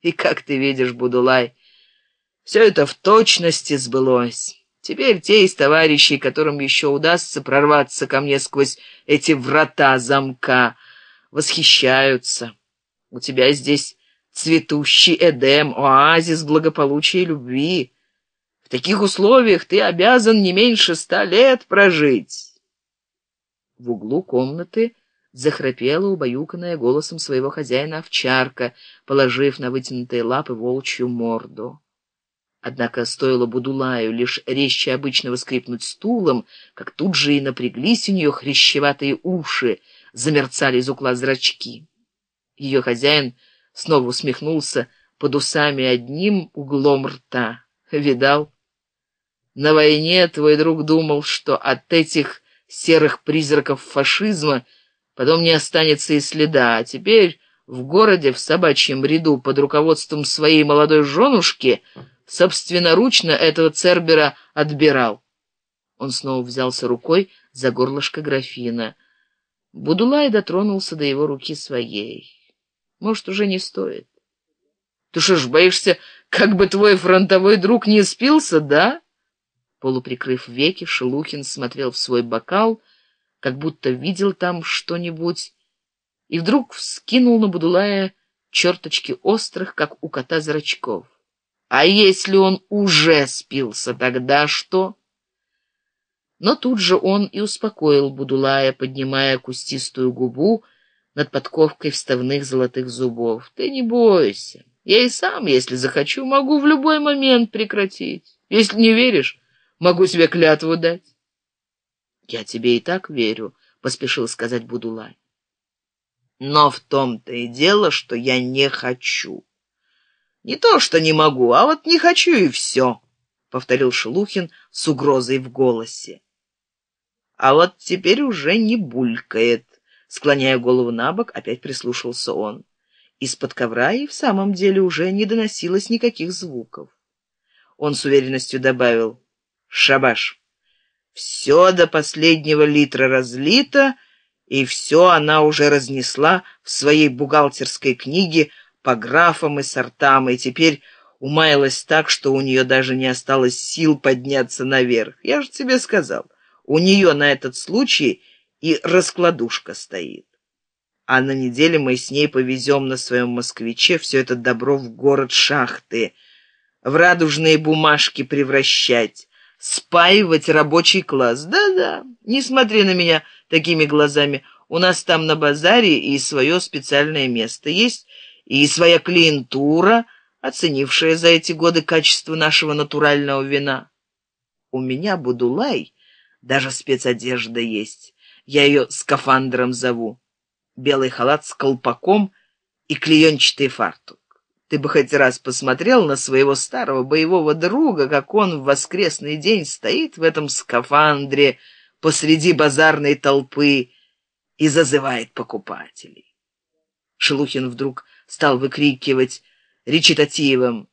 И как ты видишь, Будулай, все это в точности сбылось. Теперь те из товарищей, которым еще удастся прорваться ко мне сквозь эти врата замка, восхищаются. У тебя здесь цветущий Эдем, оазис благополучия и любви. В таких условиях ты обязан не меньше ста лет прожить. В углу комнаты захрапела убаюканная голосом своего хозяина овчарка, положив на вытянутые лапы волчью морду. Однако стоило Будулаю лишь резче обычного скрипнуть стулом, как тут же и напряглись у нее хрящеватые уши, замерцали из угла зрачки. Ее хозяин снова усмехнулся под усами одним углом рта. Видал? На войне твой друг думал, что от этих серых призраков фашизма потом не останется и следа, а теперь в городе в собачьем ряду под руководством своей молодой женушки собственноручно этого Цербера отбирал. Он снова взялся рукой за горлышко графина. Будулай дотронулся до его руки своей. Может, уже не стоит. Ты что ж, боишься, как бы твой фронтовой друг не спился, да? Полуприкрыв веки, Шелухин смотрел в свой бокал, как будто видел там что-нибудь, и вдруг вскинул на Будулая черточки острых, как у кота зрачков. А если он уже спился, тогда что? Но тут же он и успокоил Будулая, поднимая кустистую губу над подковкой вставных золотых зубов. Ты не бойся. Я и сам, если захочу, могу в любой момент прекратить. Если не веришь, могу тебе клятву дать. Я тебе и так верю, поспешил сказать Будулай. Но в том-то и дело, что я не хочу. Не то, что не могу, а вот не хочу и все, — повторил Шелухин с угрозой в голосе. А вот теперь уже не булькает. Склоняя голову на бок, опять прислушался он. Из-под ковра и в самом деле уже не доносилось никаких звуков. Он с уверенностью добавил «Шабаш». Все до последнего литра разлито, и все она уже разнесла в своей бухгалтерской книге по графам и сортам, и теперь умаялась так, что у нее даже не осталось сил подняться наверх. Я же тебе сказал, у нее на этот случай и раскладушка стоит. А на неделе мы с ней повезем на своем москвиче все это добро в город шахты, в радужные бумажки превращать, спаивать рабочий класс. Да-да, не смотри на меня такими глазами. У нас там на базаре и свое специальное место есть, и своя клиентура, оценившая за эти годы качество нашего натурального вина. У меня, Будулай, даже спецодежда есть. Я ее скафандром зову. Белый халат с колпаком и клеенчатый фартук. Ты бы хоть раз посмотрел на своего старого боевого друга, как он в воскресный день стоит в этом скафандре посреди базарной толпы и зазывает покупателей. Шелухин вдруг стал выкрикивать речитативом.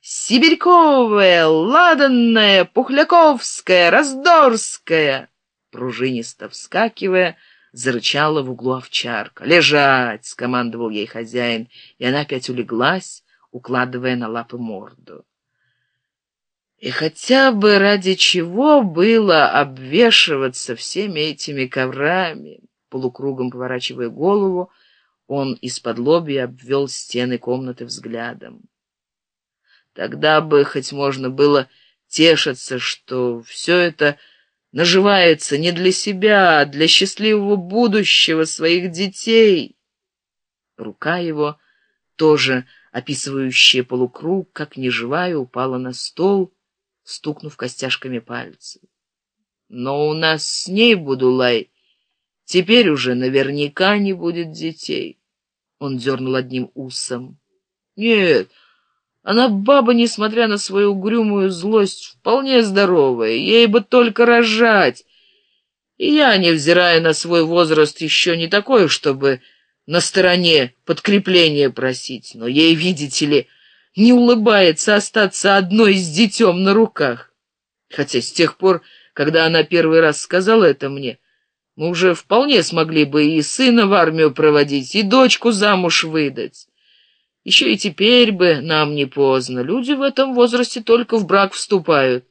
«Сибирьковая, ладанная, пухляковская, раздорская!» Пружинисто вскакивая, зарычала в углу овчарка. «Лежать!» — скомандовал ей хозяин, и она опять улеглась, укладывая на лапы морду. И хотя бы ради чего было обвешиваться всеми этими коврами, полукругом поворачивая голову, он из-под лобья обвел стены комнаты взглядом. Тогда бы хоть можно было тешиться, что все это наживается не для себя, а для счастливого будущего своих детей. Рука его, тоже описывающая полукруг, как неживая, упала на стол, стукнув костяшками пальцев. Но у нас с ней, Будулай, теперь уже наверняка не будет детей. Он дернул одним усом. Нет, она баба, несмотря на свою угрюмую злость, вполне здоровая. Ей бы только рожать. И я, невзирая на свой возраст, еще не такой, чтобы на стороне подкрепления просить. Но ей, видите ли, не улыбается остаться одной с детем на руках. Хотя с тех пор, когда она первый раз сказала это мне, мы уже вполне смогли бы и сына в армию проводить, и дочку замуж выдать. Еще и теперь бы нам не поздно. Люди в этом возрасте только в брак вступают.